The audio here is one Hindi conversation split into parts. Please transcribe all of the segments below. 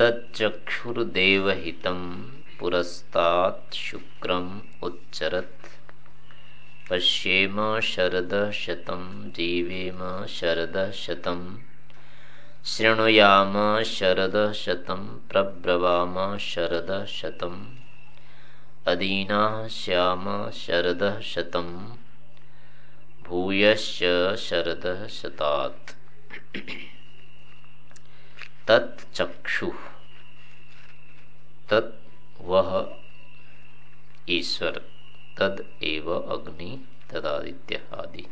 तच्चक्षुर्देवहितं पुरस्तात् शुक्रम् उच्चरत्। पश्येम शरदः शतं जीवेम शरदः शतं शृणुयाम शरदः शतं प्रब्रवाम शरदः शतम् अदीनाः श्याम शरदः शतं भूयश्च शरदः शतात् तत्चक्षु। तत् वह ईश्वर, तद एव अग्नि, तदादित्य आदि।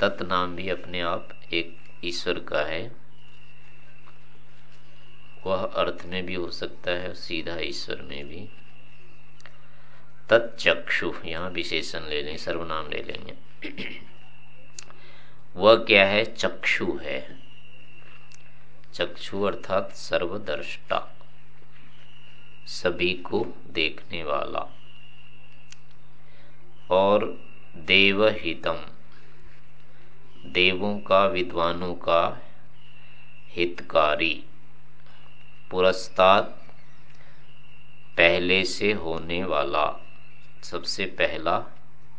तत् नाम भी अपने आप एक ईश्वर का है। वह अर्थ में भी हो सकता है, सीधा ईश्वर में भी। तत्चक्षु, यहाँ विशेषण ले लें, सर्वनाम ले लेंगे। वह क्या है? चक्षु है। चक्षु अर्थात सर्वदर्शटा सभी को देखने वाला। और देवहितम। देवों का, विद्वानों का हितकारी। पुरस्ताद पहले से होने वाला सबसे पहला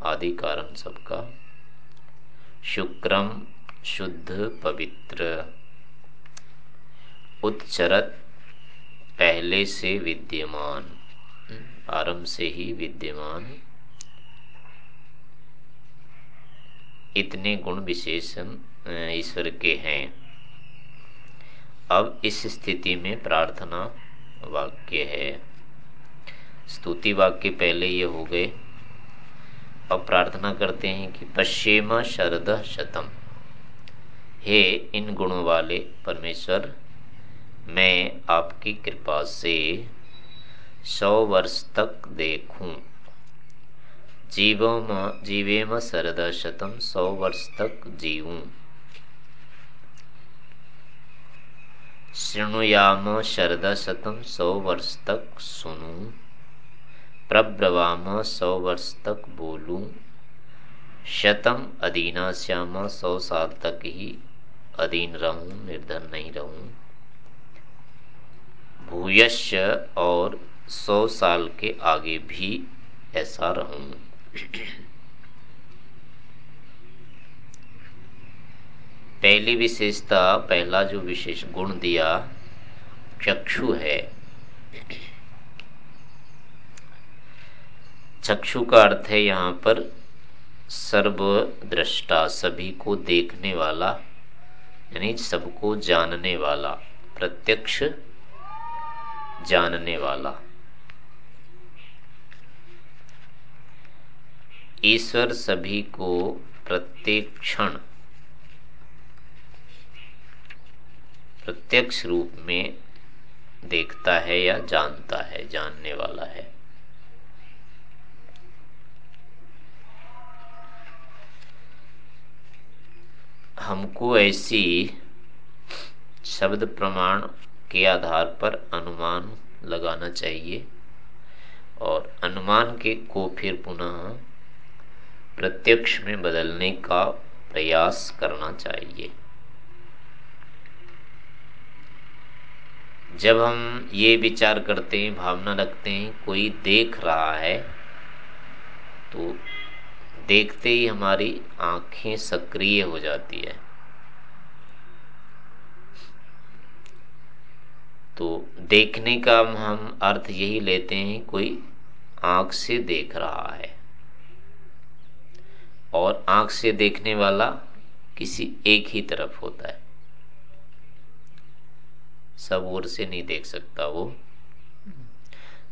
आदि कारण सबका। शुक्रम शुद्ध पवित्र। उच्चरत पहले से विद्यमान, आरंभ से ही विद्यमान। इतने गुण विशेषण ईश्वर के हैं। अब इस स्थिति में प्रार्थना वाक्य है। स्तुति वाक्य पहले ये हो गए। अब प्रार्थना करते हैं कि पश्चिम शरद शतम। हे इन गुणों वाले परमेश्वर मैं आपकी कृपा से सौ वर्ष तक देखूँ। जीवम जीवेम शरद शतम सौ वर्ष तक जीवूं शृणुयाम शरद शतम सौ वर्ष तक सुनूं। प्रब्रवाम सौ वर्ष तक बोलूँ। शतम अधीना श्याम सौ साल तक ही अधीन रहूँ, निर्धन नहीं रहूँ। भूयश्य और सौ साल के आगे भी ऐसा रहूँ। पहली विशेषता, पहला जो विशेष गुण दिया, चक्षु है। चक्षु का अर्थ है यहाँ पर सर्वद्रष्टा सभी को देखने वाला, यानी सबको जानने वाला, प्रत्यक्ष जानने वाला। ईश्वर सभी को प्रत्येक क्षण, प्रत्यक्ष रूप में देखता है या जानता है, जानने वाला है। हमको ऐसी शब्द प्रमाण के आधार पर अनुमान लगाना चाहिए। और अनुमान के को फिर पुनः प्रत्यक्ष में बदलने का प्रयास करना चाहिए। जब हम ये विचार करते हैं, भावना रखते हैं, कोई देख रहा है तो देखते ही हमारी आँखें सक्रिय हो जाती है। तो देखने का हम अर्थ यही लेते हैं, कोई आँख से देख रहा है। और आँख से देखने वाला किसी एक ही तरफ़ होता है। सब ओर से नहीं देख सकता वो।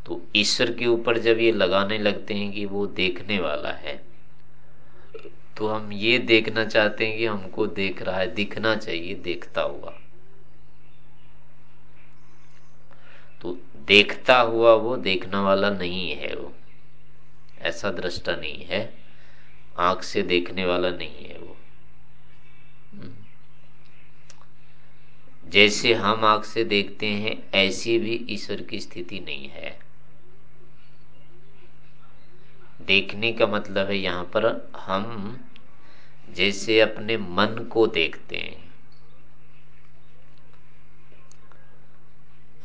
तो ईश्वर के ऊपर जब ये लगाने लगते हैं कि वो देखने वाला है तो हम ये देखना चाहते हैं कि हमको देख रहा है, दिखना चाहिए, देखता हुआ तो देखता हुआ वो देखने वाला नहीं है वो। ऐसा दृष्टा नहीं है। आँख से देखने वाला नहीं है वो। जैसे हम आँख से देखते हैं, ऐसी भी ईश्वर की स्थिति नहीं है। देखने का मतलब है यहाँ पर हम जैसे अपने मन को देखते हैं।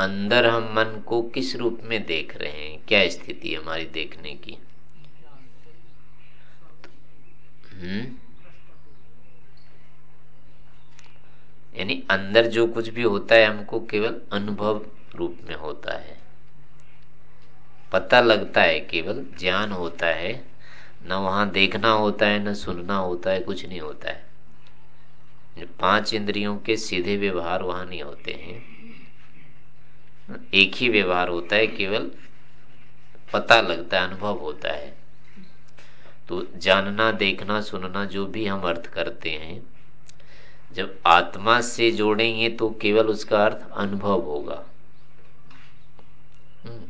अंदर हम मन को किस रूप में देख रहे हैं? क्या स्थिति है हमारी देखने की? हम्म? यानी अंदर जो कुछ भी होता है हमको केवल अनुभव रूप में होता है। पता लगता है केवल, ज्ञान होता है। न वहाँ देखना होता है, न सुनना होता है, कुछ नहीं होता है। पाँच इंद्रियों के सीधे व्यवहार वहाँ नहीं होते हैं। एक ही व्यवहार होता है, केवल पता लगता है, अनुभव होता है। तो जानना, देखना, सुनना जो भी हम अर्थ करते हैं, जब आत्मा से जोड़ेंगे तो केवल उसका अर्थ अनुभव होगा। हम्म।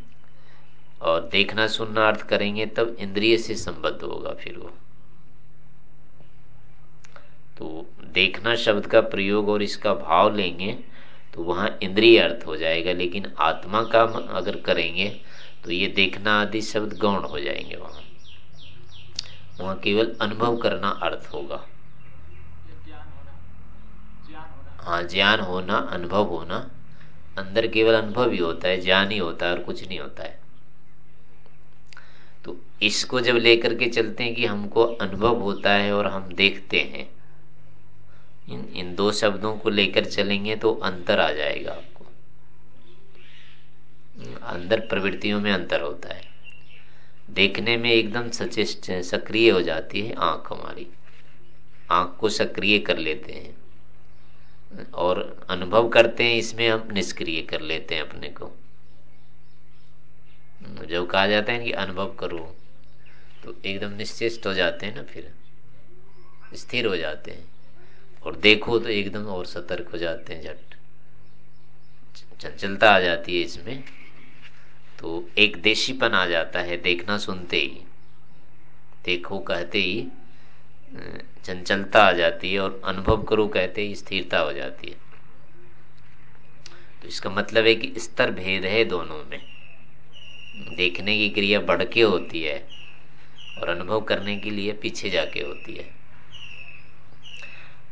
और देखना, सुनना, अर्थ करेंगे, तब इंद्रिय से संबद्ध होगा फिर वो। तो देखना शब्द का प्रयोग और इसका भाव लेंगे तो वहाँ इंद्रिय अर्थ हो जाएगा, लेकिन आत्मा का अगर करेंगे तो ये देखना आदि शब्द गौण हो जाएँगे वहाँ। वहाँ केवल अनुभव करना अर्थ होगा। हाँ ज्ञान होना, अनुभव होना, अंदर केवल अनुभव ही होता है, ज्ञान ही होता है और कुछ नहीं होता है। तो इसको जब लेकर के चलते हैं कि हमको अनुभव होता है और हम देखते हैं इन इन दो शब्दों को लेकर चलेंगे तो अंतर आ जाएगा आपको। अंदर प्रवृत्तियों में अंतर होता है। देखने में एकदम सचेष्ट, सक्रिय हो जाती है आँख हमारी। आँख को सक्रिय कर लेते हैं। और अनुभव करते हैं, इसमें हम निष्क्रिय कर लेते हैं अपने को। जब कहा जाता है कि अनुभव करो तो एकदम निश्चेष्ट हो जाते हैं ना फिर। स्थिर हो जाते हैं। और देखो तो एकदम और सतर्क हो जाते हैं झट। चंचलता आ जाती है इसमें। तो एक देशीपन आ जाता है देखना सुनते ही। देखो कहते ही चंचलता आ जाती है और अनुभव करो कहते ही स्थिरता हो जाती है। तो इसका मतलब है कि स्तर भेद है दोनों में। देखने की क्रिया बढ़ के होती है और अनुभव करने के लिए पीछे जाके होती है।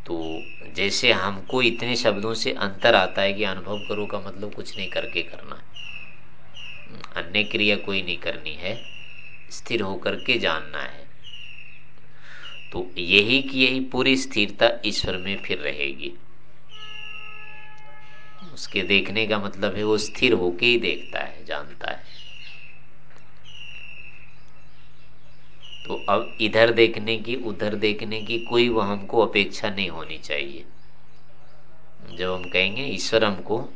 तो जैसे हमको इतने शब्दों से अंतर आता है कि अनुभव करो का मतलब कुछ नहीं करके करना। है अन्य क्रिया कोई नहीं करनी है, स्थिर होकर के जानना है। तो यही की यही पूरी स्थिरता ईश्वर में फिर रहेगी। उसके देखने का मतलब है वो स्थिर होके ही देखता है, जानता है। तो अब इधर देखने की, उधर देखने की कोई वह हमको अपेक्षा नहीं होनी चाहिए। जब हम कहेंगे, ईश्वर हमको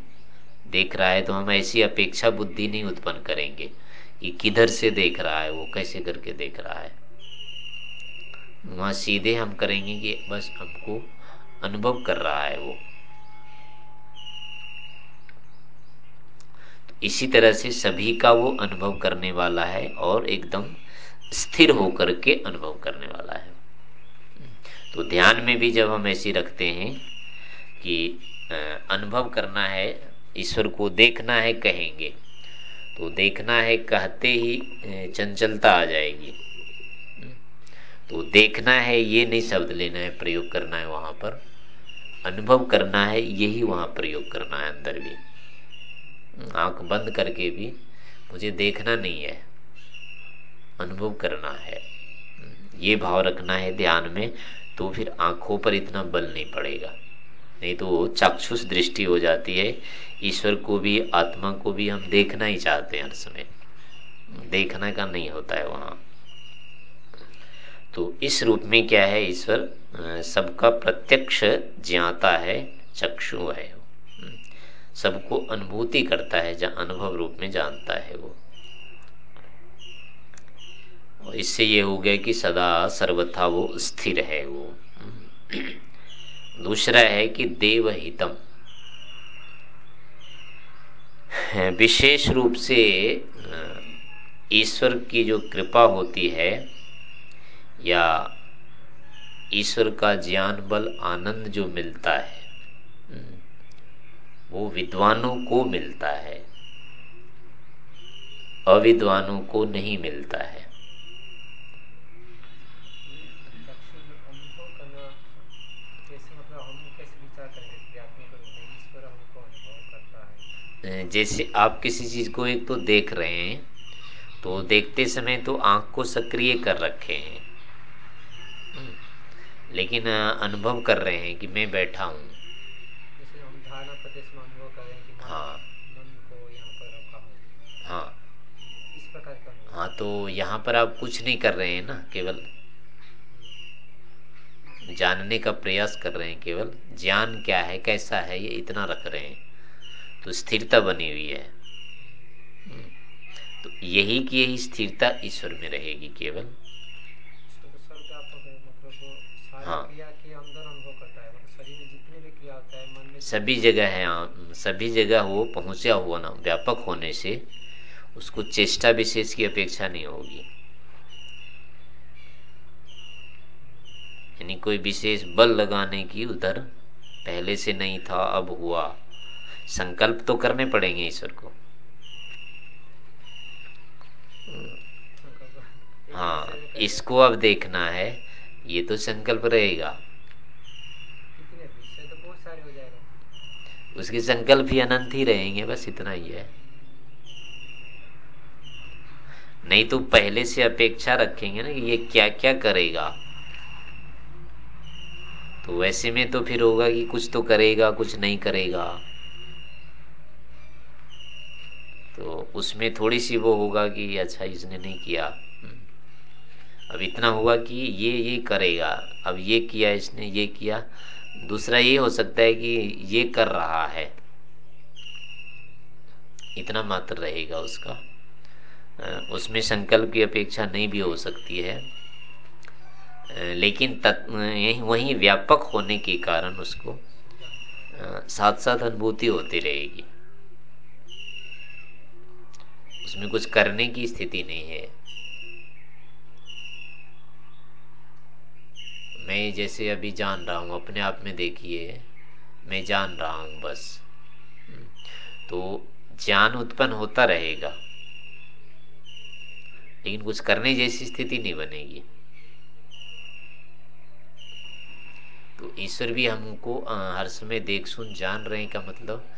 देख रहा है तो हम ऐसी अपेक्षा बुद्धि नहीं उत्पन्न करेंगे कि किधर से देख रहा है, वो कैसे करके देख रहा है। वहाँ सीधे हम करेंगे कि बस हमको अनुभव कर रहा है वो। तो इसी तरह से सभी का वो अनुभव करने वाला है और एकदम स्थिर होकर के अनुभव करने वाला है। तो ध्यान में भी जब हम ऐसी रखते हैं कि अनुभव करना है, ईश्वर को देखना है कहेंगे तो देखना है कहते ही चंचलता आ जाएगी। तो देखना है, ये नहीं शब्द लेना है, प्रयोग करना है वहाँ पर। अनुभव करना है, यही वहाँ प्रयोग करना है अंदर भी। आँख बंद करके भी मुझे देखना नहीं है। अनुभव करना है। ये भाव रखना है ध्यान में तो फिर आँखों पर इतना बल नहीं पड़ेगा। नहीं तो चाक्षुष दृष्टि हो जाती है। ईश्वर को भी, आत्मा को भी हम देखना ही चाहते हैं हर समय। देखना का नहीं होता है वहाँ। तो इस रूप में क्या है ईश्वर? सबका प्रत्यक्ष ज्ञाता है, चक्षु है सबको अनुभूति करता है अनुभव रूप में जानता है वो। इससे ये हो गया कि सदा सर्वथा वो स्थिर है वो। दूसरा है कि देवहितम। विशेष रूप से, ईश्वर की जो कृपा होती है या ईश्वर का ज्ञान, बल, आनंद जो मिलता है, वो विद्वानों को मिलता है, अविद्वानों को नहीं मिलता है कैसे मतलब हम कैसे विचार करेंगे क्रियात्मक रूप में ईश्वर हमको अनुभव करता है जैसे आप किसी चीज़ को एक तो देख रहे हैं तो देखते समय तो आँख को सक्रिय कर रखे हैं। हम्म। लेकिन अनुभव कर रहे हैं कि मैं बैठा हूँ। हैं हाँ। हाँ तो यहाँ पर आप कुछ नहीं कर रहे हैं ना केवल जानने का प्रयास कर रहे हैं केवल। ज्ञान क्या है कैसा है ये इतना रख रहे हैं। तो स्थिरता बनी हुई है। हम्म। तो यही की यही स्थिरता ईश्वर में रहेगी केवल। हाँ। सभी जगह है हाँ सभी जगह वो पहुँचा हुआ ना, व्यापक होने से उसको चेष्टा विशेष की अपेक्षा नहीं होगी। यानी कोई विशेष बल लगाने की उधर पहले से नहीं था, अब हुआ। संकल्प तो करने पड़ेंगे ईश्वर को। हाँ इसको अब देखना है, ये तो संकल्प रहेगा। उसके संकल्प ही अनंत ही रहेंगे, बस इतना ही है। नहीं तो पहले से अपेक्षा रखेंगे ना कि ये क्या क्या करेगा। तो वैसे में तो फिर होगा कि कुछ तो करेगा, कुछ नहीं करेगा। तो उसमें थोड़ी सी वो होगा कि अच्छा इसने नहीं किया। अब इतना हुआ कि ये ये करेगा। अब ये किया, इसने ये किया। दूसरा ये हो सकता है कि ये कर रहा है। इतना मात्र रहेगा उसका। उसमें संकल्प की अपेक्षा नहीं भी हो सकती है। लेकिन यही, वही व्यापक होने के कारण उसको साथ साथ अनुभूति होती रहेगी। उसमें कुछ करने की स्थिति नहीं है। मैं जैसे अभी जान रहा हूँ, अपने आप में देखिए, मैं जान रहा हूँ बस। तो ज्ञान उत्पन्न होता रहेगा, लेकिन कुछ करने जैसी स्थिति नहीं बनेगी। तो ईश्वर भी हमको हर समय देख सुन जान रहे का मतलब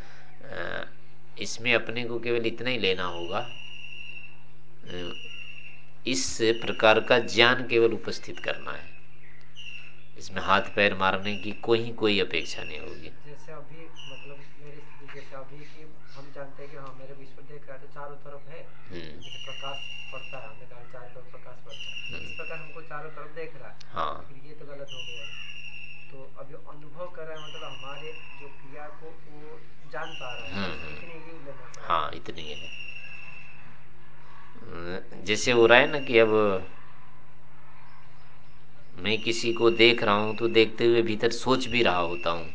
इसमें अपने को केवल इतना ही लेना होगा इस प्रकार का ज्ञान केवल उपस्थित करना है। इसमें हाथ पैर मारने की कोई कोई अपेक्षा नहीं होगी। जैसे अभी मतलब मेरी जैसे अभी की हम जानते हैं कि हाँ मेरे विश्व देख रहा है तो चारों तरफ़ है। हम्म। जैसे प्रकाश पड़ता है चारों तरफ़ प्रकाश पड़ता है। हम्म। इस प्रकार हमको चारों तरफ़ देख रहा है। हाँ। ये तो गलत हो गया तो अभी अनुभव कर रहा है मतलब हमारे जो क्रिया को वो जान पा रहा है। हम्म, ही लेना हाँ इतनी है। जैसे हो रहा है ना कि अब मैं किसी को देख रहा हूँ तो देखते हुए भीतर सोच भी रहा होता हूँ।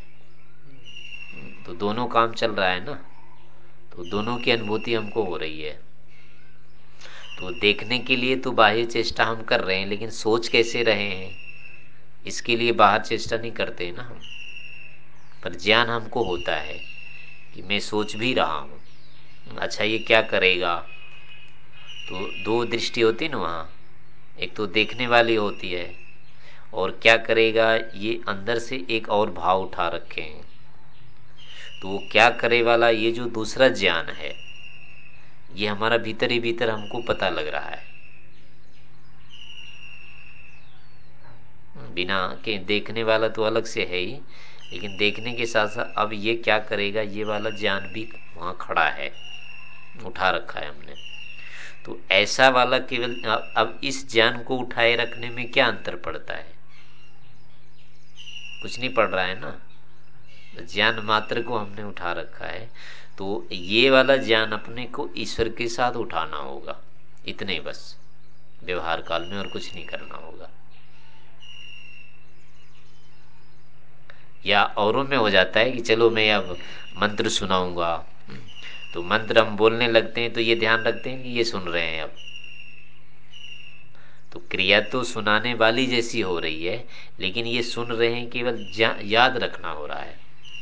तो दोनों काम चल रहा है ना? तो दोनों की अनुभूति हमको हो रही है। तो देखने के लिए तो बाह्य चेष्टा हम कर रहे हैं, लेकिन सोच कैसे रहे हैं, इसके लिए बाहर चेष्टा नहीं करते ना हम। पर ज्ञान हमको होता है कि मैं सोच भी रहा हूँ अच्छा ये क्या करेगा? तो दो दृष्टि होती ना वहाँ। एक तो देखने वाली होती है, और क्या करेगा, ये अंदर से एक और भाव उठा रखे हैं। तो वो क्या करे वाला, ये जो दूसरा ज्ञान है, ये हमारा भीतर ही भीतर हमको पता लग रहा है। बिना के देखने वाला तो अलग से है ही, लेकिन देखने के साथ साथ अब ये क्या करेगा, ये वाला ज्ञान भी वहाँ खड़ा है, उठा रखा है हमने। तो ऐसा वाला केवल, अब इस ज्ञान को उठाए रखने में क्या अंतर पड़ता है? कुछ नहीं पड़ रहा है ना? ज्ञान मात्र को हमने उठा रखा है तो ये वाला ज्ञान अपने को ईश्वर के साथ उठाना होगा। इतने बस। व्यवहार काल में और कुछ नहीं करना होगा। या औरों में हो जाता है कि चलो मैं अब मंत्र सुनाऊँगा। तो मंत्र हम बोलने लगते हैं तो ये ध्यान रखते हैं कि ये सुन रहे हैं अब। तो क्रिया तो सुनाने वाली जैसी हो रही है, लेकिन ये सुन रहे हैं केवल याद रखना हो रहा है।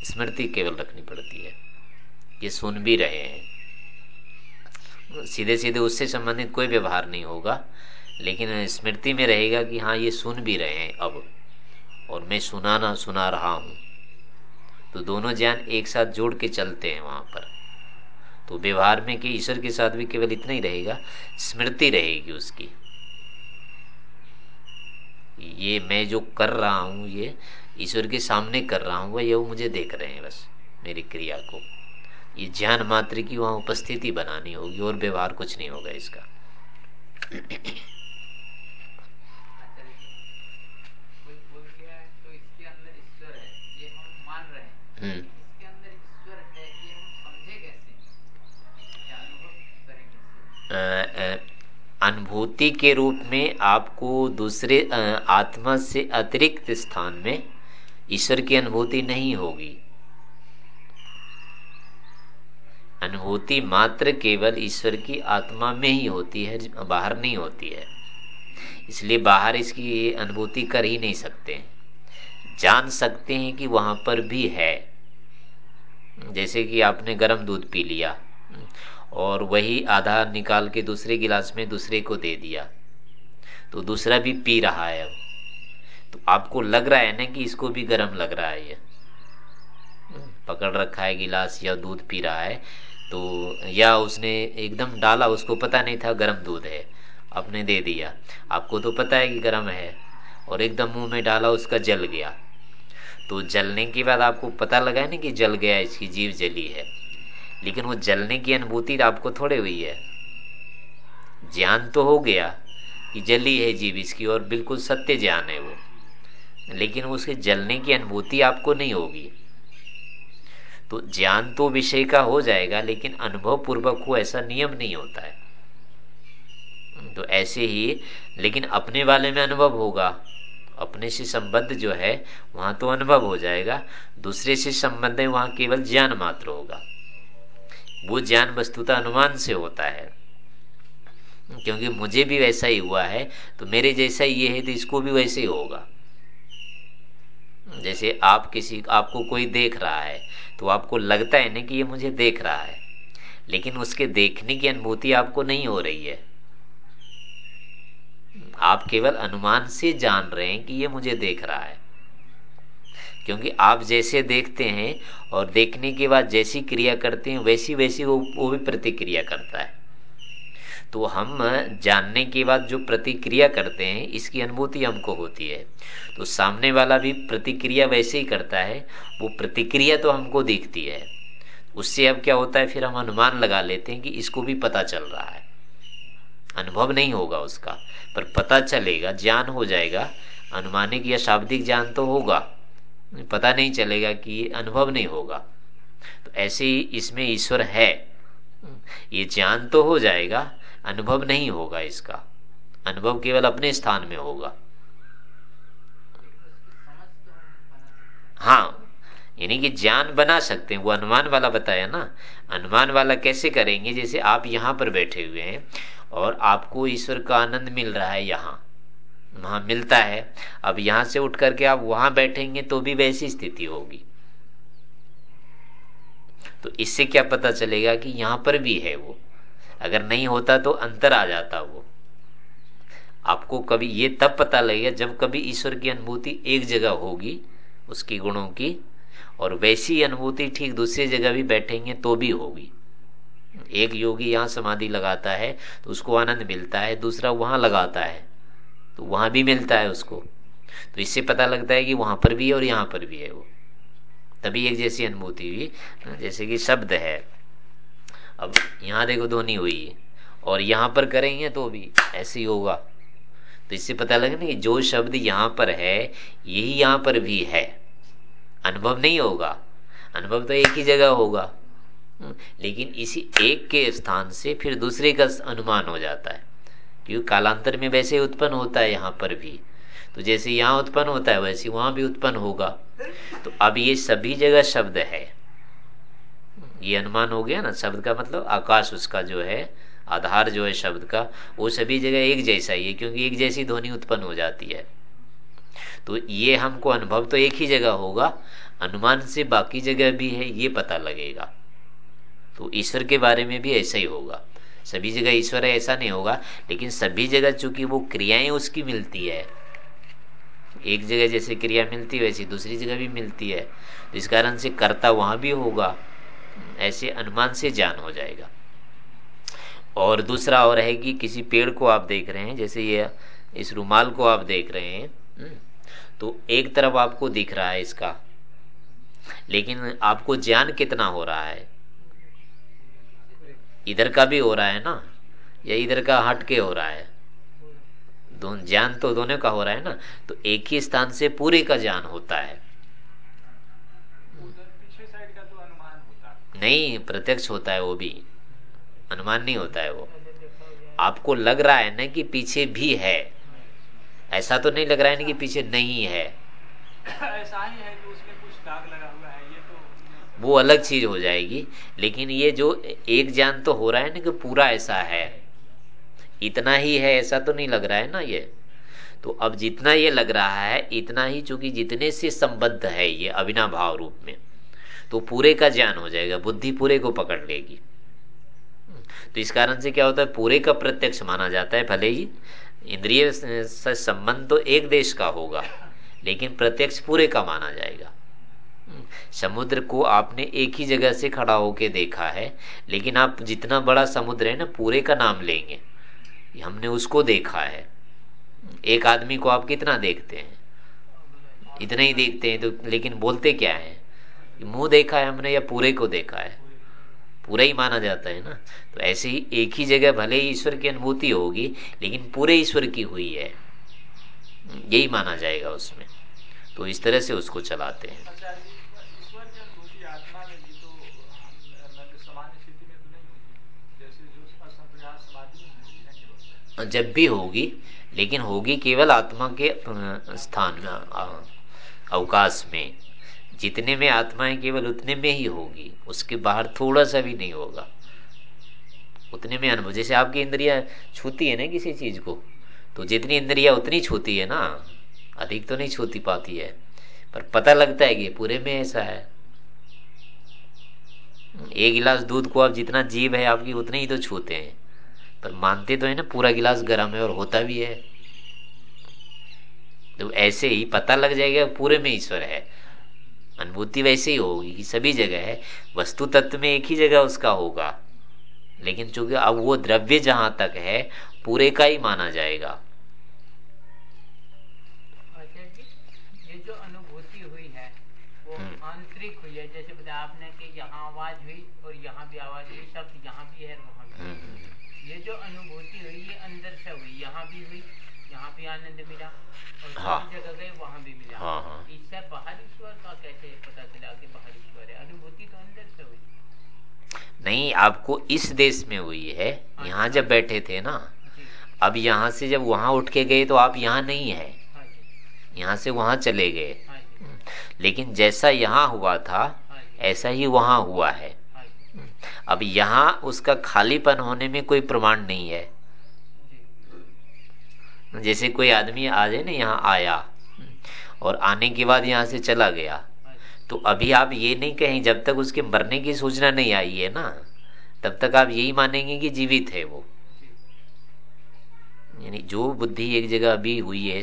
स्मृति केवल रखनी पड़ती है। ये सुन भी रहे हैं। सीधे सीधे उससे संबंधित कोई व्यवहार नहीं होगा, लेकिन स्मृति में रहेगा कि हाँ ये सुन भी रहे हैं अब, और मैं सुनाना सुना रहा हूँ। तो दोनों ज्ञान एक साथ जोड़ के चलते हैं वहाँ पर। तो व्यवहार में कि ईश्वर के साथ भी केवल इतना ही रहेगा स्मृति रहेगी उसकी। ये मैं जो कर रहा हूँ ये ईश्वर के सामने कर रहा हूँ ये वो मुझे देख रहे हैं बस मेरी क्रिया को। ये ज्ञान मात्र की वहाँ उपस्थिति बनानी होगी और व्यवहार कुछ नहीं होगा इसका। अनुभूति के रूप में आपको दूसरे आत्मा से अतिरिक्त स्थान में ईश्वर की अनुभूति नहीं होगी। अनुभूति मात्र केवल ईश्वर की आत्मा में ही होती है, बाहर नहीं होती है। इसलिए बाहर इसकी अनुभूति कर ही नहीं सकते। जान सकते हैं कि वहाँ पर भी है। जैसे कि आपने गर्म दूध पी लिया। और वही आधा निकाल के दूसरे गिलास में दूसरे को दे दिया। तो दूसरा भी पी रहा है तो आपको लग रहा है ना कि इसको भी गर्म लग रहा है ये? पकड़ रखा है गिलास या दूध पी रहा है। तो या उसने एकदम डाला, उसको पता नहीं था गर्म दूध है। आपने दे दिया। आपको तो पता है कि गर्म है। और एकदम मुँह में डाला, उसका जल गया। तो जलने के बाद आपको पता लगा ना कि जल गया, इसकी जीव जली है। लेकिन वो जलने की अनुभूति आपको थोड़े हुई है। ज्ञान तो हो गया कि जली है जीव इसकी, और बिल्कुल सत्य ज्ञान है वो। लेकिन उसके जलने की अनुभूति आपको नहीं होगी। तो ज्ञान तो विषय का हो जाएगा, लेकिन अनुभव पूर्वक को ऐसा नियम नहीं होता है। तो ऐसे ही, लेकिन अपने वाले में अनुभव होगा। अपने से संबंध जो है, वहाँ तो अनुभव हो जाएगा। दूसरे से संबंध है, वहाँ केवल ज्ञान मात्र होगा। वो ज्ञान वस्तुता अनुमान से होता है। क्योंकि मुझे भी वैसा ही हुआ है तो मेरे जैसा ये है तो इसको भी वैसे ही होगा। जैसे आप किसी, आपको कोई देख रहा है तो आपको लगता है ना कि ये मुझे देख रहा है, लेकिन उसके देखने की अनुभूति आपको नहीं हो रही है। आप केवल अनुमान से जान रहे हैं कि ये मुझे देख रहा है। क्योंकि आप जैसे देखते हैं और देखने के बाद जैसी क्रिया करते हैं, वैसी वैसी वो वो भी प्रतिक्रिया करता है। तो हम जानने के बाद जो प्रतिक्रिया करते हैं, इसकी अनुभूति हमको होती है। तो सामने वाला भी प्रतिक्रिया वैसे ही करता है, वो प्रतिक्रिया तो हमको दिखती है। उससे अब क्या होता है, फिर हम अनुमान लगा लेते हैं कि इसको भी पता चल रहा है। अनुभव नहीं होगा उसका, पर पता चलेगा, ज्ञान हो जाएगा। अनुमानिक या शाब्दिक ज्ञान तो होगा। पता नहीं चलेगा कि अनुभव नहीं होगा। तो ऐसे ही इसमें ईश्वर है। ये ज्ञान तो हो जाएगा, अनुभव नहीं होगा इसका। अनुभव केवल अपने स्थान में होगा। हाँ यानी कि ज्ञान बना सकते हैं। वो अनुमान वाला बताया ना, अनुमान वाला कैसे करेंगे? जैसे आप यहाँ पर बैठे हुए हैं और आपको ईश्वर का आनंद मिल रहा है यहाँ। वहाँ मिलता है। अब यहाँ से उठ करके आप वहाँ बैठेंगे तो भी वैसी स्थिति होगी। तो इससे क्या पता चलेगा कि यहाँ पर भी है वो। अगर नहीं होता तो अंतर आ जाता वो। आपको कभी ये तब पता लगेगा जब कभी ईश्वर की अनुभूति एक जगह होगी उसकी गुणों की, और वैसी अनुभूति ठीक दूसरी जगह भी बैठेंगे तो भी होगी। एक योगी यहाँ समाधि लगाता है तो उसको आनंद मिलता है, दूसरा वहाँ लगाता है। तो वहाँ भी मिलता है उसको। तो इससे पता लगता है कि वहाँ पर भी है और यहाँ पर भी है वो। तभी एक जैसी अनुभूति हुई जैसे कि शब्द है। अब यहाँ देखो ध्वनि हुई, और यहाँ पर करेंगे तो भी ऐसे ही होगा। तो इससे पता लगे ना कि जो शब्द यहाँ पर है, यही यहाँ पर भी है। अनुभव नहीं होगा। अनुभव तो एक ही जगह होगा। लेकिन इसी एक के स्थान से फिर दूसरे का अनुमान हो जाता है। क्योंकि कालांतर में वैसे उत्पन्न होता है यहाँ पर भी। तो जैसे यहाँ उत्पन्न होता है, वैसे वहाँ भी उत्पन्न होगा। तो अब ये सभी जगह शब्द है। ये अनुमान हो गया ना? शब्द का मतलब आकाश उसका जो है, आधार जो है शब्द का, वो सभी जगह एक जैसा ही है, क्योंकि एक जैसी ध्वनि उत्पन्न हो जाती है। तो ये हमको अनुभव तो एक ही जगह होगा। अनुमान से बाकी जगह भी है, ये पता लगेगा। तो ईश्वर के बारे में भी ऐसा ही होगा। सभी जगह ईश्वर है ऐसा नहीं होगा। लेकिन सभी जगह चूँकि वो क्रियाएँ उसकी मिलती है। एक जगह जैसे क्रिया मिलती है वैसी दूसरी जगह भी मिलती है। तो इस कारण से कर्ता वहाँ भी होगा ऐसे अनुमान से ज्ञान हो जाएगा। और दूसरा और है कि किसी पेड़ को आप देख रहे हैं जैसे ये इस रुमाल को आप देख रहे हैं हम्म, तो एक तरफ़ आपको दिख रहा है इसका। लेकिन आपको ज्ञान कितना हो रहा है? इधर का भी हो रहा है ना? या इधर का हट के हो रहा है? दोनों ज्ञान तो दोनों का हो रहा है ना? तो एक ही स्थान से पूरे का ज्ञान होता है। नहीं प्रत्यक्ष होता है वो भी। अनुमान नहीं होता है वो। आपको लग रहा है ना कि पीछे भी है? ऐसा तो नहीं लग रहा है ना कि पीछे नहीं है? ऐसा ही है कि उसमें कुछ दाग लगा हुआ है ये तो वो अलग चीज़ हो जाएगी। लेकिन ये जो एक ज्ञान तो हो रहा है ना कि पूरा ऐसा है। इतना ही है, ऐसा तो नहीं लग रहा है ना ये? तो अब जितना ये लग रहा है, इतना ही चूँकि जितने से संबद्ध है ये अविनाभाव रूप में तो पूरे का ज्ञान हो जाएगा, बुद्धि पूरे को पकड़ लेगी। तो इस कारण से क्या होता है, पूरे का प्रत्यक्ष माना जाता है, भले ही इंद्रिय संबंध तो एक देश का होगा, लेकिन प्रत्यक्ष पूरे का माना जाएगा। समुद्र को आपने एक ही जगह से खड़ा होके देखा है, लेकिन आप जितना बड़ा समुद्र है ना, पूरे का नाम लेंगे। हमने उसको देखा है। एक आदमी को आप कितना देखते हैं? इतना ही देखते हैं तो लेकिन बोलते क्या है? मुँह देखा है हमने या पूरे को देखा है? पूरा ही माना जाता है ना? तो ऐसे ही एक ही जगह भले ही ईश्वर की अनुभूति होगी, लेकिन पूरे ईश्वर की हुई है। यही माना जाएगा उसमें। तो इस तरह से उसको चलाते हैं। जब भी होगी, लेकिन होगी केवल आत्मा के स्थान में अवकाश में। जितने में आत्मा है केवल उतने में ही होगी। उसके बाहर थोड़ा सा भी नहीं होगा। उतने में अनुभव, जैसे आपकी इंद्रिया छूती है ना किसी चीज़ को तो जितनी इंद्रिया उतनी छूती है ना। अधिक तो नहीं छूती पाती है। पर पता लगता है कि पूरे में ऐसा है। एक गिलास दूध को आप जितना जीव है आपकी, उतने ही तो छूते हैं। पर मानते तो है ना पूरा गिलास गर्म है और होता भी है। तो ऐसे ही पता लग जाएगा पूरे में ईश्वर है। अनुभूति वैसे ही होगी कि सभी जगह है। वस्तु तत्व में एक ही जगह उसका होगा। लेकिन चूँकि अब वो द्रव्य जहाँ तक है पूरे का ही माना जाएगा। ये जो अनुभूति हुई है वो हम्म। आंतरिक हुई है। जैसे बताया आपने कि यहाँ आवाज़ हुई और यहाँ भी आवाज़ हुई शब्द यहाँ भी है वहाँ भी हम्म, हम्म, ये जो अनुभूति हुई ये अंदर से हुई यहाँ भी हुई यहाँ भी आनंद मिला और हाँ। जगह गए वहाँ भी मिला। हाँ, हाँ। इससे बाहर ईश्वर का कैसे पता चला कि बाहर ईश्वर है? अनुभूति तो अंदर से हुई। नहीं आपको इस देश में हुई है। हाँ यहाँ जब बैठे थे ना अब यहाँ से जब वहाँ उठ के गए तो आप यहाँ नहीं है। हाँ यहाँ से वहाँ चले गए। हाँ लेकिन जैसा यहाँ हुआ था ऐसा ही वहाँ हुआ है। अब यहाँ उसका खालीपन होने में कोई प्रमाण नहीं है। जैसे कोई आदमी आ जाए ना, यहाँ आया, और आने के बाद यहाँ से चला गया तो अभी आप ये नहीं कहें, जब तक उसके मरने की सूचना नहीं आई है ना, तब तक आप यही मानेंगे कि जीवित है वो। यानी जो बुद्धि एक जगह अभी हुई है,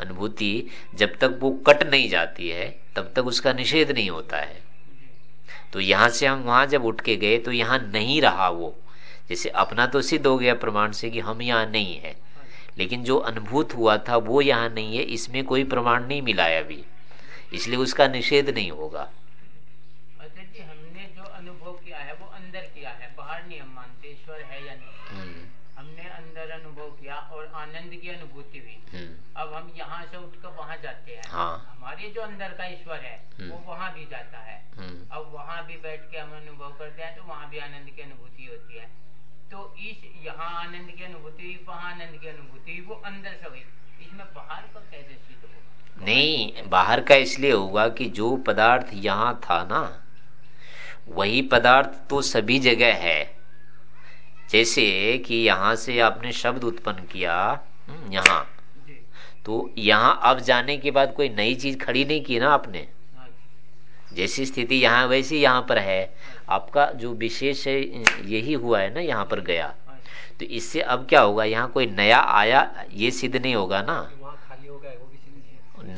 अनुभूति, जब तक वो कट नहीं जाती है, तब तक उसका निषेध नहीं होता है। तो यहाँ से हम वहाँ जब उठ के गए तो यहाँ नहीं रहा वो। जैसे अपना तो सिद्ध हो गया प्रमाण से कि हम यहाँ नहीं है। लेकिन जो अनुभूत हुआ था वो यहाँ नहीं है, इसमें कोई प्रमाण नहीं मिला है अभी। इसलिए उसका निषेध नहीं होगा। हमने जो अनुभव किया है वो अंदर किया है, बाहर नहीं हम मानते, ईश्वर है या नहीं किया और आनंद की अनुभूति हुई। हम्म। अब हम यहाँ से उठकर वहाँ जाते हैं। हाँ। हमारे जो अंदर का ईश्वर है हम्म। वो वहाँ भी जाता है। अब वहाँ भी बैठ के हम अनुभव करते हैं तो वहाँ भी आनंद की अनुभूति होती है। तो इस यहाँ आनंद की अनुभूति वहाँ आनंद की अनुभूति वो अंदर से हुई। इसमें बाहर का कैसे सिद्ध होगा नहीं बाहर का इसलिए होगा कि जो पदार्थ यहाँ था ना वही पदार्थ तो सभी जगह है। जैसे कि यहाँ से आपने शब्द उत्पन्न किया हम्म, यहाँ। तो यहाँ अब जाने के बाद कोई नई चीज़ खड़ी नहीं की ना आपने? हाँ। जैसी स्थिति यहाँ वैसी यहाँ पर है। आपका जो विशेष है यही हुआ है ना यहाँ पर गया। तो इससे अब क्या होगा? यहाँ कोई नया आया ये सिद्ध नहीं होगा ना?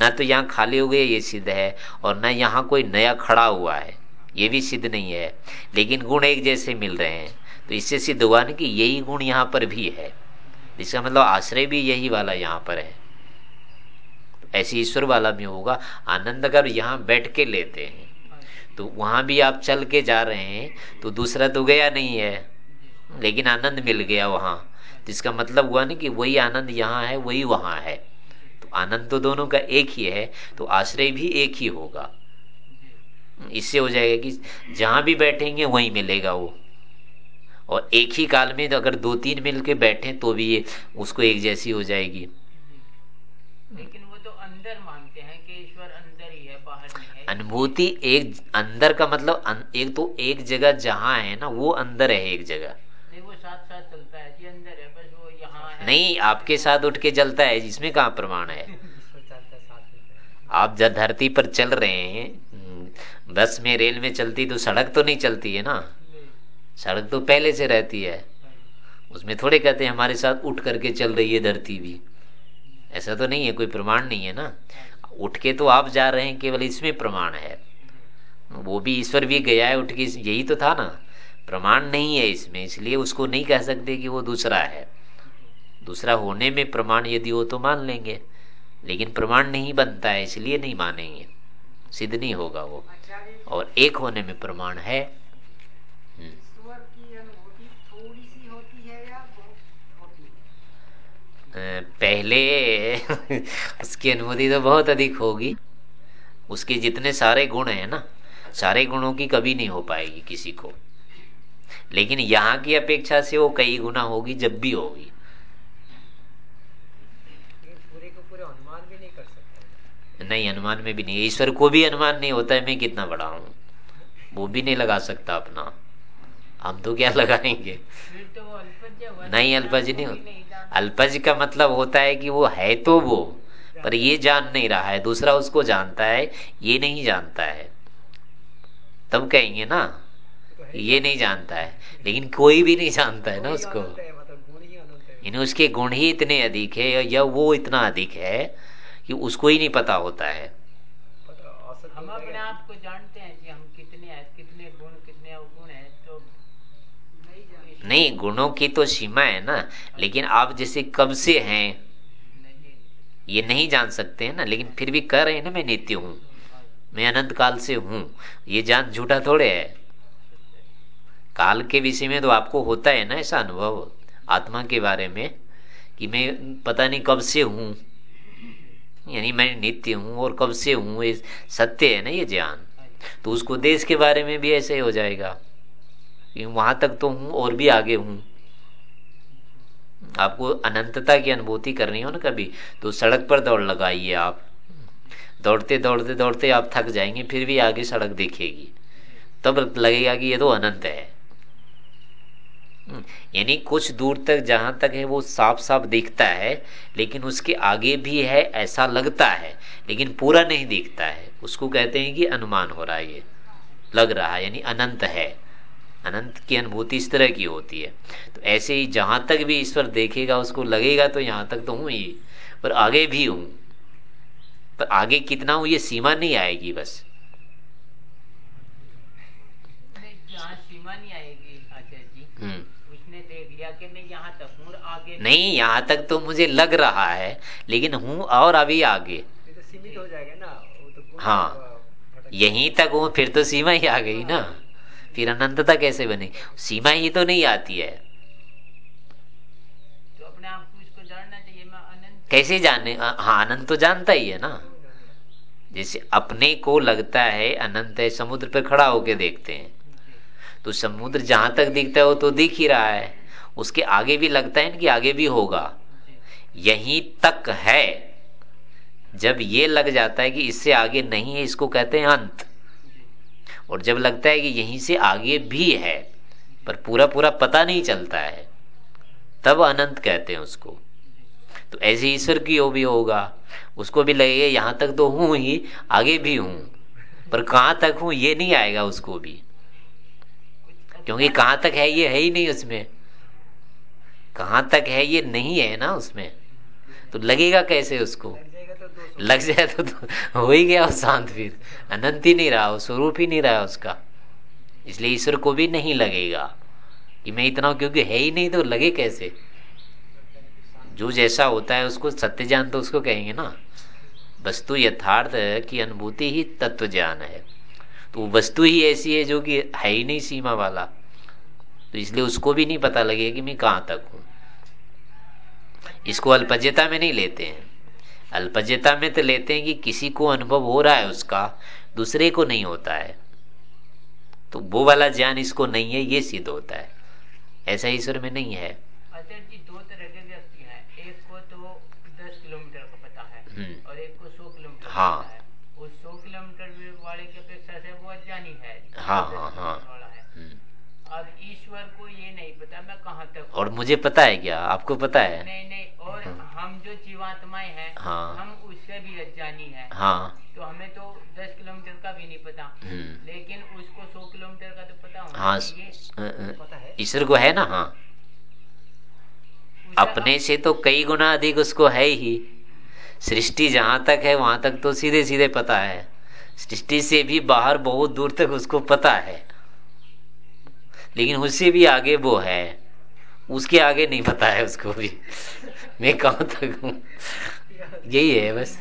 न तो यहाँ खाली हो गया ये सिद्ध है और न यहाँ कोई नया खड़ा हुआ है ये भी सिद्ध नहीं है। लेकिन गुण एक जैसे मिल रहे हैं। तो इससे सिद्ध हुआ ना कि यही गुण यहाँ पर भी है। इसका मतलब आश्रय भी यही वाला यहाँ पर है। ऐसे ईश्वर वाला भी होगा, आनंद अगर यहाँ बैठ के लेते हैं तो वहाँ भी आप चल के जा रहे हैं तो दूसरा तो गया नहीं है, लेकिन आनंद मिल गया वहाँ। तो इसका मतलब हुआ ना कि वही आनंद यहाँ है, वही वहाँ है। तो आनंद तो दोनों का एक ही है तो आश्रय भी एक ही होगा। इससे हो जाएगा कि जहाँ भी बैठेंगे वहीं मिलेगा वो। और एक ही काल में अगर दो तीन मिल के बैठे तो भी ये उसको एक जैसी हो जाएगी। लेकिन वो तो अंदर मानते हैं कि ईश्वर अंदर ही है बाहर नहीं है। अनुभूति एक अंदर का मतलब एक तो एक जगह जहाँ है ना वो अंदर है एक जगह। नहीं वो साथ साथ चलता है जी अंदर है बस वो यहाँ नहीं आपके साथ उठ के चलता है जिसमें कहा प्रमाण है? आप जब धरती पर चल रहे हैं बस में रेल में चलती तो सड़क तो नहीं चलती है ना? सड़क तो पहले से रहती है। उसमें थोड़े कहते हैं, हमारे साथ उठ करके चल रही है धरती भी। ऐसा तो नहीं है, कोई प्रमाण नहीं है ना। उठ के तो आप जा रहे हैं, केवल इसमें प्रमाण है। वो भी ईश्वर भी गया है, उठ के यही तो था ना। प्रमाण नहीं है इसमें, इसलिए उसको नहीं कह सकते कि वो दूसरा है। दूसरा होने में प्रमाण यदि हो तो मान लेंगे, लेकिन प्रमाण नहीं बनता है, इसलिए नहीं मानेंगे। सिद्ध नहीं होगा वो। और एक होने में प्रमाण है पहले उसकी अनुभूति तो बहुत अधिक होगी। उसके जितने सारे गुण हैं ना सारे गुणों की कभी नहीं हो पाएगी किसी को। लेकिन यहाँ की अपेक्षा से वो कई गुना होगी जब भी होगी। नहीं अनुमान में भी नहीं। ईश्वर को भी अनुमान नहीं होता है मैं कितना बड़ा हूँ। वो भी नहीं लगा सकता अपना। हम तो क्या लगाएँगे? तो नहीं अल्पज नहीं। अल्पज का मतलब होता है कि वो है तो वो पर ये जान नहीं रहा है दूसरा उसको जानता है ये नहीं जानता है। तब कहेंगे ना ये नहीं जानता है। लेकिन कोई भी नहीं जानता है ना उसको। यानी उसके गुण ही इतने अधिक है या वो इतना अधिक है कि उसको ही नहीं पता होता है। हम अपने आप को जानते हैं कि हम कितने कितने गुण कितने अवगुण हैं तो नहीं, गुणों की तो सीमा है ना, लेकिन आप जैसे कब से हैं, ये नहीं जान सकते हैं ना, लेकिन फिर भी कह रहे हैं ना, मैं नित्य हूँ, मैं अनंत काल से हूँ, ये जान झूठा थोड़े है। काल के विषय में तो आपको होता है ना ऐसा अनुभव, आत्मा के बारे में, कि मैं पता नहीं कब से हूँ, यानी मैं नित्य हूँ और कब से हूँ, ये सत्य है ना ये ज्ञान तो उसको देश के बारे में भी ऐसे ही हो जाएगा। वहाँ तक तो हूँ और भी आगे हूँ। आपको अनंतता की अनुभूति करनी हो ना कभी तो सड़क पर दौड़ लगाइए आप। दौड़ते दौड़ते दौड़ते आप थक जाएँगे, फिर भी आगे सड़क दिखेगी। तब लगेगा कि ये तो अनंत है। यानी कुछ दूर तक, जहाँ तक है, वो साफ़ साफ़ दिखता है, लेकिन उसके आगे भी है, ऐसा लगता है, लेकिन पूरा नहीं दिखता है। उसको कहते हैं कि अनुमान हो रहा है ये। लग रहा है, यानी अनंत है। अनंत की अनुभूति इस तरह की होती है। तो ऐसे ही जहाँ तक भी ईश्वर देखेगा उसको लगेगा तो यहाँ तक तो हूँ ही पर आगे भी हूँ। पर आगे कितना हूँ ये सीमा नहीं आएगी बस। सीमा नहीं आएगी आचार्य जी हम्म। उसने देख लिया कि मैं यहाँ तक हूँ आगे नहीं यहाँ तक तो मुझे लग रहा है लेकिन हूँ और अभी आगे। तो सीमित हो जाएगा ना वो तो हाँ यहीं तक हूँ फिर तो सीमा ही आ गई ना। फिर अनंतता कैसे बने? सीमा ही तो नहीं आती है। तो अपने आप को इसको जानना चाहिए मैं अनंत कैसे जाने? हाँ अनंत तो जानता ही है ना। जैसे अपने को लगता है अनंत है समुद्र पर खड़ा होके देखते हैं। तो समुद्र जहाँ तक दिखता है वो तो दिख ही रहा है। उसके आगे भी लगता है कि आगे भी होगा। यहीं तक है। जब ये लग जाता है कि इससे आगे नहीं है इसको कहते हैं अंत। और जब लगता है कि यहीं से आगे भी है, पर पूरा पूरा पता नहीं चलता है, तब अनंत कहते हैं उसको। तो ऐसे ईश्वर की हो भी होगा। उसको भी लगेगा, यहाँ तक तो हूँ ही, आगे भी हूँ, पर कहाँ तक हूँ ये नहीं आएगा उसको भी। क्योंकि कहाँ तक है ये है ही नहीं उसमें। कहाँ तक है ये नहीं है ना उसमें। तो लगेगा कैसे उसको? लग जाए तो, तो हो ही गया शांत फिर। अनंत ही नहीं रहा स्वरूप ही नहीं रहा उसका। इसलिए ईश्वर को भी नहीं लगेगा। कि मैं इतना क्योंकि है ही नहीं तो लगे कैसे? जो जैसा होता है उसको सत्य ज्ञान तो उसको कहेंगे ना। वस्तु यथार्थ की अनुभूति ही तत्व ज्ञान है। तो वस्तु ही ऐसी है जो कि है ही नहीं सीमा वाला। तो इसलिए उसको भी नहीं पता लगेगा कि मैं कहाँ तक हूँ। इसको अल्पज्यता में नहीं लेते हैं। अल्पज्यता में तो लेते हैं कि किसी को अनुभव हो रहा है उसका दूसरे को नहीं होता है। तो वो वाला ज्ञान इसको नहीं है ये सिद्ध होता है। ऐसा ईश्वर में नहीं है। जी दो तरह के व्यक्ति हैं। एक को तो दस किलोमीटर का पता है हम्म। और एक को सौ किलोमीटर हाँ। है। उस सौ किलोमीटर वाले की अपेक्षा से वो अज्ञानी है हाँ हाँ हाँ। अब ईश्वर को ये नहीं पता मैं कहाँ तक और मुझे पता है क्या? आपको पता है? नहीं नहीं और हाँ। हम जो जीवात्माएँ हैं हाँ। हम उससे भी अज्ञानी हैं। हाँ। तो हमें तो दस किलोमीटर का भी नहीं पता। हम्म। लेकिन उसको सौ किलोमीटर का तो पता होना हाँ ईश्वर को है ना? हाँ। अपने से तो कई गुना अधिक उसको है ही। सृष्टि जहाँ तक है वहाँ तक तो सीधे सीधे पता है। सृष्टि से भी बाहर बहुत दूर तक उसको पता है। लेकिन उससे भी आगे वो है। उसके आगे नहीं पता है उसको भी। मैं कहा तक हूँ? यही है बस।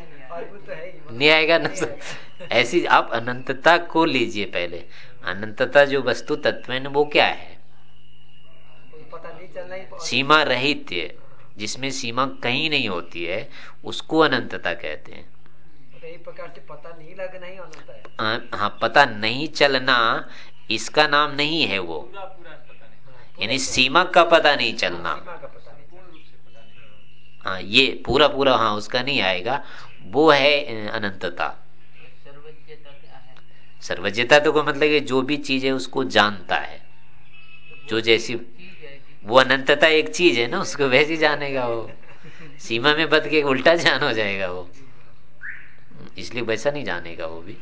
नहीं आएगा ना ऐसी आप अनंतता को लीजिए पहले। अनंतता जो वस्तु तत्व है वो क्या है? सीमा रहित जिसमें सीमा कहीं नहीं होती है, उसको अनंतता कहते हैं। पता नहीं लगना हाँ पता नहीं चलना, इसका नाम नहीं है वो। यानी सीमा का पता नहीं चलना। हाँ ये पूरा पूरा हाँ उसका नहीं आएगा। वो है अनंतता। सर्वज्ञता तो को मतलब कि जो भी चीज़ है, उसको जानता है। जो जैसी, वो अनंतता एक चीज़ है ना, उसको वैसे जानेगा वो। सीमा में बद के उल्टा जान हो जाएगा वो। इसलिए वैसा नहीं जानेगा वो भी।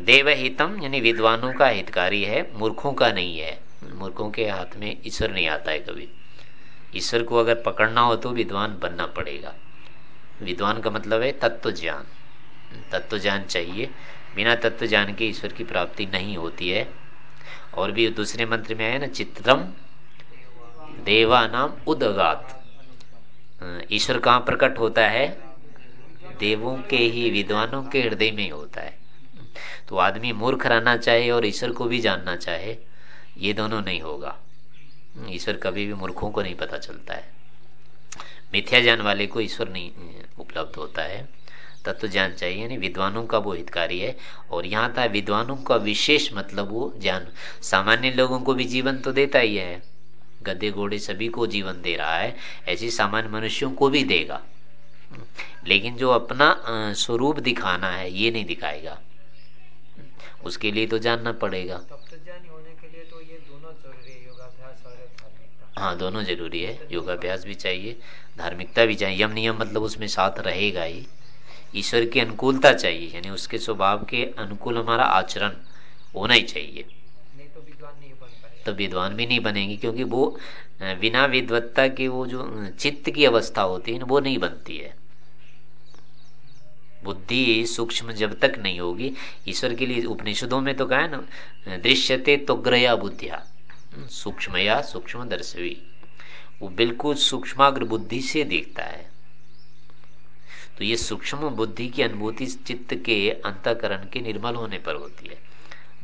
देवहितम, यानी विद्वानों का हितकारी है, मूर्खों का नहीं है। मूर्खों के हाथ में ईश्वर नहीं आता है कभी। ईश्वर को अगर पकड़ना हो तो विद्वान बनना पड़ेगा। विद्वान का मतलब है तत्व ज्ञान तत्व ज्ञान चाहिए। बिना तत्व ज्ञान के ईश्वर की प्राप्ति नहीं होती है। और भी दूसरे मंत्र में आया ना, चित्रम देवा नाम उदगात। ईश्वर कहाँ प्रकट होता है? देवों के ही, विद्वानों के हृदय में ही होता है। तो आदमी मूर्ख रहना चाहे और ईश्वर को भी जानना चाहे ये दोनों नहीं होगा। ईश्वर कभी भी मूर्खों को नहीं पता चलता है। मिथ्या ज्ञान वाले को ईश्वर नहीं उपलब्ध होता है। तत्व ज्ञान चाहिए, यानी विद्वानों का वो हितकारी है। और यहाँ था, विद्वानों का विशेष मतलब वो ज्ञान। सामान्य लोगों को भी जीवन तो देता ही है। गद्दे घोड़े सभी को जीवन दे रहा है, ऐसे सामान्य मनुष्यों को भी देगा। लेकिन जो अपना स्वरूप दिखाना है, ये नहीं दिखाएगा। उसके लिए तो जानना पड़ेगा होने के लिए तो ये दोनों ज़रूरी है योगाभ्यास और धार्मिकता हाँ दोनों ज़रूरी है। योगाभ्यास भी चाहिए धार्मिकता भी चाहिए। यम नियम मतलब उसमें साथ रहेगा ही। ईश्वर की अनुकूलता चाहिए यानी उसके स्वभाव के अनुकूल हमारा आचरण होना ही चाहिए। नहीं तो विद्वान नहीं बन तो विद्वान भी नहीं बनेगी क्योंकि वो बिना विद्वत्ता के वो जो चित्त की अवस्था होती है ना वो नहीं बनती है। बुद्धि सूक्ष्म जब तक नहीं होगी ईश्वर के लिए उपनिषदों में तो कहा है ना दृश्यते तो ग्रया बुद्धिया। सूक्ष्म या सूक्ष्म दर्शवी वो बिल्कुल सूक्ष्माग्र बुद्धि से देखता है। तो ये सूक्ष्म बुद्धि की अनुभूति चित्त के अंतकरण के निर्मल होने पर होती है।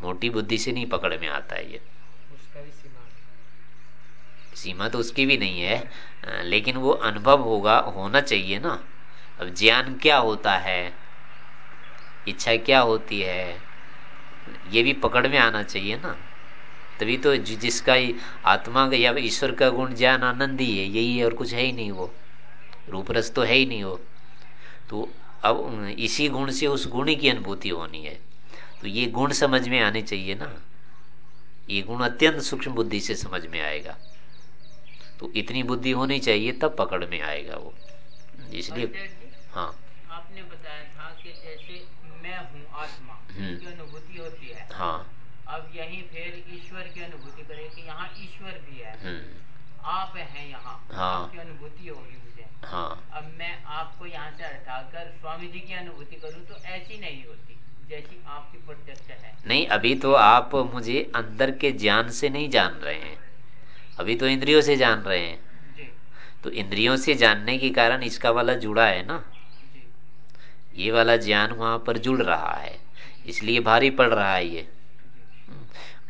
मोटी बुद्धि से नहीं पकड़ में आता है ये। सीमा सीमा तो उसकी भी नहीं है लेकिन वो अनुभव होगा होना चाहिए ना। अब ज्ञान क्या होता है? इच्छा क्या होती है? ये भी पकड़ में आना चाहिए ना। तभी तो जिसका आत्मा का या ईश्वर का गुण ज्ञान आनंद ही है यही है और कुछ है ही नहीं वो। रूप रस तो है ही नहीं वो। तो अब इसी गुण से उस गुण की अनुभूति होनी है। तो ये गुण समझ में आने चाहिए ना। ये गुण अत्यंत सूक्ष्म बुद्धि से समझ में आएगा। तो इतनी बुद्धि होनी चाहिए तब पकड़ में आएगा वो। इसलिए हाँ। आपने बताया था कि जैसे मैं हूँ आत्मा हम्म। की अनुभूति होती है। हाँ। अब यही फिर ईश्वर की अनुभूति करें कि यहाँ ईश्वर भी है। हम्म। आप हैं यहाँ। हाँ। आपकी अनुभूति होगी मुझे हाँ। अब मैं आपको यहाँ से हटाकर स्वामी जी की अनुभूति करूँ तो ऐसी नहीं होती जैसी आपकी प्रत्यक्ष है। नहीं अभी तो आप मुझे अंदर के ज्ञान से नहीं जान रहे हैं। अभी तो इंद्रियों से जान रहे हैं। तो इंद्रियों से जानने के कारण इसका वाला जुड़ा है ना? ये वाला ज्ञान वहाँ पर जुड़ रहा है। इसलिए भारी पड़ रहा है ये।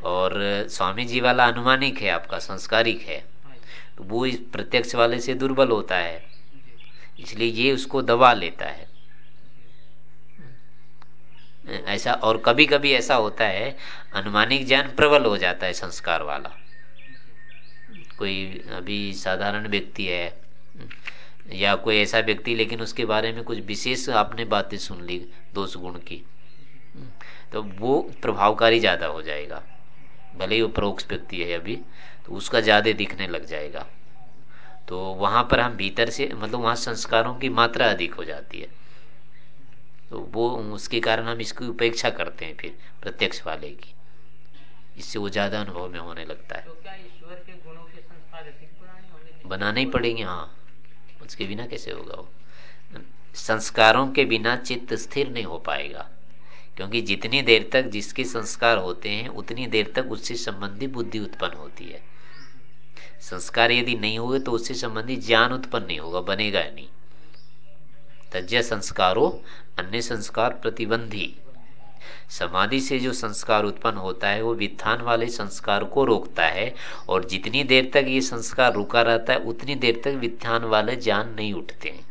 और स्वामी जी वाला अनुमानिक है, आपका संस्कारिक है। तो वो इस प्रत्यक्ष वाले से दुर्बल होता है। इसलिए ये उसको दबा लेता है। ऐसा और कभी कभी ऐसा होता है, अनुमानिक ज्ञान प्रबल हो जाता है संस्कार वाला। कोई अभी साधारण व्यक्ति है, या कोई ऐसा व्यक्ति, लेकिन उसके बारे में कुछ विशेष आपने बातें सुन ली, दोष गुण की तो वो प्रभावकारी ज़्यादा हो जाएगा। भले ही वो परोक्ष व्यक्ति है अभी तो उसका ज़्यादा दिखने लग जाएगा। तो वहाँ पर हम भीतर से मतलब वहाँ संस्कारों की मात्रा अधिक हो जाती है। तो वो उसके कारण हम इसकी उपेक्षा करते हैं फिर प्रत्यक्ष वाले की। इससे वो ज़्यादा अनुभव में होने लगता है। तो क्या ईश्वर के गुणों के संस्कार बनाने ही पड़ेंगे हाँ। उसके बिना कैसे होगा वो? संस्कारों के बिना चित्त स्थिर नहीं हो पाएगा। क्योंकि जितनी देर तक जिसके संस्कार होते हैं, उतनी देर तक उससे संबंधी बुद्धि उत्पन्न होती है। संस्कार यदि नहीं हुए तो उससे संबंधी ज्ञान उत्पन्न नहीं होगा, बनेगा नहीं। तज्य संस्कारो, अन्य संस्कार प्रतिबंधी। समाधि से जो संस्कार उत्पन्न होता है, वो वित्थान वाले संस्कार को रोकता है, और जितनी देर तक ये संस्कार रुका रहता है, उतनी देर तक वित्थान वाले ज्ञान नहीं उठते हैं।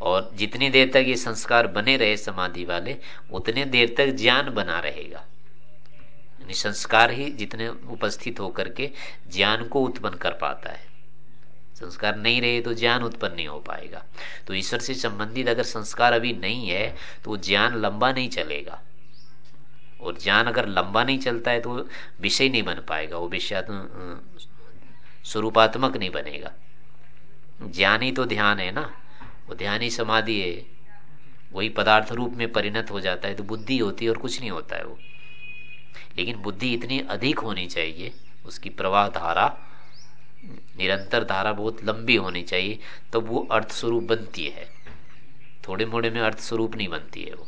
और जितनी देर तक ये संस्कार बने रहे समाधि वाले, उतने देर तक ज्ञान बना रहेगा। संस्कार ही जितने उपस्थित होकर के ज्ञान को उत्पन्न कर पाता है। संस्कार नहीं रहे तो ज्ञान उत्पन्न नहीं हो पाएगा। तो ईश्वर से संबंधित अगर संस्कार अभी नहीं है तो ज्ञान लंबा नहीं चलेगा। और ज्ञान अगर लंबा नहीं चलता है तो विषय नहीं बन पाएगा। वो विषय स्वरूपात्मक नहीं बनेगा। ज्ञान ही तो ध्यान है ना। वो ध्यान समाधि है। वही पदार्थ रूप में परिणत हो जाता है तो बुद्धि होती है और कुछ नहीं होता है वो। लेकिन बुद्धि इतनी अधिक होनी चाहिए, उसकी प्रवाह धारा, निरंतर धारा बहुत लंबी होनी चाहिए तो वो अर्थ स्वरूप बनती है। थोड़े मोड़े में अर्थ स्वरूप नहीं बनती है वो।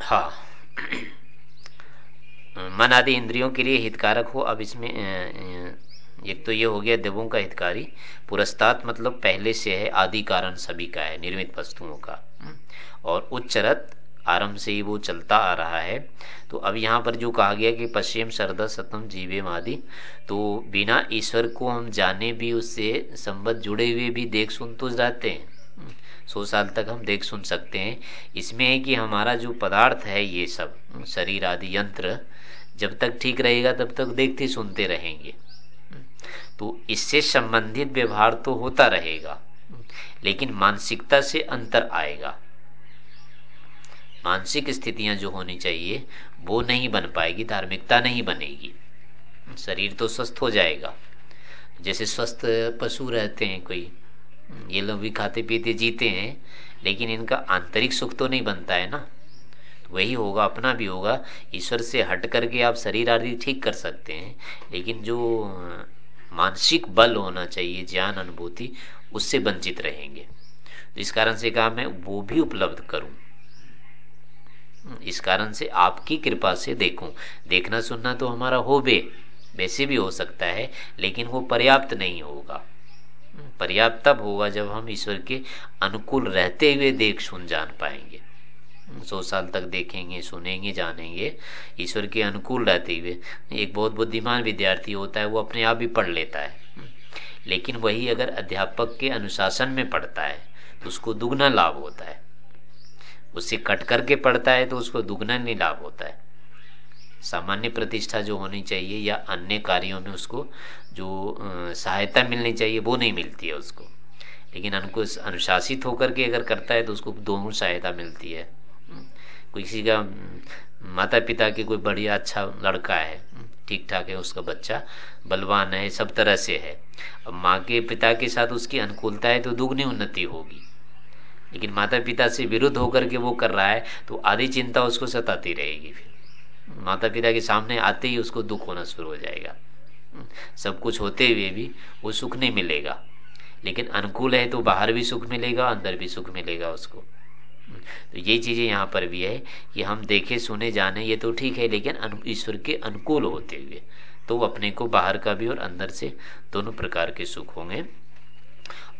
हाँ। मन आदि इंद्रियों के लिए हितकारक हो, अब इसमें एक तो ये हो गया देवों का हितकारी। पुरस्तात मतलब पहले से है, आदि कारण सभी का है, निर्मित वस्तुओं का। और उच्चरत आरंभ से ही वो चलता आ रहा है। तो अब यहाँ पर जो कहा गया कि पश्चिम शरद सतम जीवे आदि तो बिना ईश्वर को हम जाने भी उससे संबद्ध जुड़े हुए भी देख सुन तो जाते हैं। सौ साल तक हम देख सुन सकते हैं। इसमें है कि हमारा जो पदार्थ है ये सब, शरीर आदि यंत्र, जब तक ठीक रहेगा तब तक देखते सुनते रहेंगे। तो इससे संबंधित व्यवहार तो होता रहेगा, लेकिन मानसिकता से अंतर आएगा। मानसिक स्थितियाँ जो होनी चाहिए, वो नहीं बन पाएगी, धार्मिकता नहीं बनेगी। शरीर तो स्वस्थ हो जाएगा। जैसे स्वस्थ पशु रहते हैं कोई, ये लोग भी खाते पीते जीते हैं, लेकिन इनका आंतरिक सुख तो नहीं बनता है ना। वही होगा, अपना भी होगा। ईश्वर से हट करके आप शरीर आदि ठीक कर सकते हैं, लेकिन जो मानसिक बल होना चाहिए, ज्ञान, अनुभूति, उससे वंचित रहेंगे। तो इस कारण से कहा मैं, वो भी उपलब्ध करूँ। इस कारण से आपकी कृपा से देखूँ। देखना सुनना तो हमारा हो बे वैसे भी हो सकता है, लेकिन वो पर्याप्त नहीं होगा। पर्याप्त तब होगा जब हम ईश्वर के अनुकूल रहते हुए देख सुन जान पाएँगे। सौ साल तक देखेंगे, सुनेंगे, जानेंगे, ईश्वर के अनुकूल रहते हुए। एक बहुत बुद्धिमान विद्यार्थी होता है, वो अपने आप ही पढ़ लेता है। लेकिन वही अगर अध्यापक के अनुशासन में पढ़ता है तो उसको दुगना लाभ होता है। उससे कट करके पढ़ता है तो उसको दुगना नहीं लाभ होता है। सामान्य प्रतिष्ठा जो होनी चाहिए, या अन्य कार्यों में उसको जो सहायता मिलनी चाहिए, वो नहीं मिलती है उसको। लेकिन अनुशासित होकर के अगर करता है तो उसको दोनों सहायता मिलती है। किसी का माता पिता के कोई बढ़िया अच्छा लड़का है ठीक ठाक है, उसका बच्चा, बलवान है, सब तरह से है। अब माँ के पिता के साथ उसकी अनुकूलता है तो दुगनी उन्नति होगी। लेकिन माता पिता से विरुद्ध होकर के वो कर रहा है तो आधी चिंता उसको सताती रहेगी फिर। माता पिता के सामने आते ही उसको दुख होना शुरू हो जाएगा। सब कुछ होते हुए भी वो सुख नहीं मिलेगा। लेकिन अनुकूल है तो बाहर भी सुख मिलेगा, अंदर भी सुख मिलेगा उसको। तो ये चीज़ें यहाँ पर भी है कि हम देखे, सुने, जाने, ये तो ठीक है, लेकिन ईश्वर के अनुकूल होते हुए तो अपने को बाहर का भी और अंदर से दोनों प्रकार के सुख होंगे।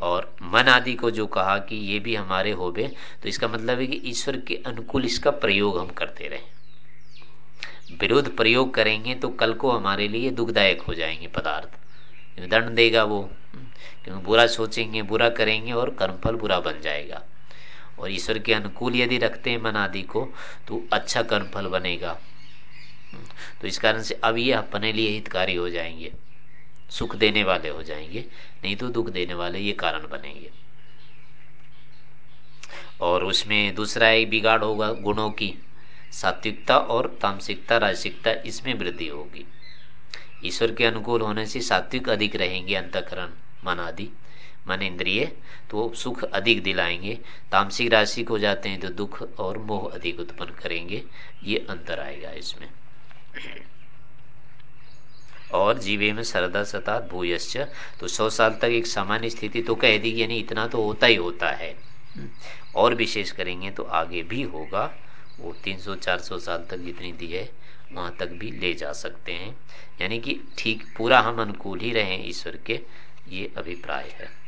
और मन आदि को जो कहा कि ये भी हमारे होबे तो इसका मतलब है कि ईश्वर के अनुकूल इसका प्रयोग हम करते रहे। विरोध प्रयोग करेंगे तो कल को हमारे लिए दुखदायक हो जाएँगे पदार्थ। दंड देगा वो, क्योंकि बुरा सोचेंगे, बुरा करेंगे और कर्मफल बुरा बन जाएगा। और ईश्वर के अनुकूल यदि रखते हैं मन आदि को तो अच्छा कर्मफल बनेगा। तो इस कारण से अब ये अपने लिए हितकारी हो जाएँगे। सुख देने वाले हो जाएँगे, नहीं तो दुख देने वाले ये कारण बनेंगे। और उसमें दूसरा एक बिगाड़ होगा, गुणों की। सात्विकता और तामसिकता, राजसिकता इसमें वृद्धि होगी। ईश्वर के अनुकूल होने से सात्विक अधिक रहेंगे अंतकरण मन आदि मन इंद्रिय तो वो सुख अधिक दिलाएँगे। तामसिक राशि को जाते हैं तो दुख और मोह अधिक उत्पन्न करेंगे। ये अंतर आएगा इसमें। और जीवे में सरदा सता भूयश्च। तो सौ साल तक एक सामान्य स्थिति तो कह दी यानी इतना तो होता ही होता है। और विशेष करेंगे तो आगे भी होगा। वो 300-400 साल तक जितनी दी है, वहाँ तक भी ले जा सकते हैं। यानी कि ठीक पूरा हम अनुकूल ही रहे ईश्वर के, ये अभिप्राय है।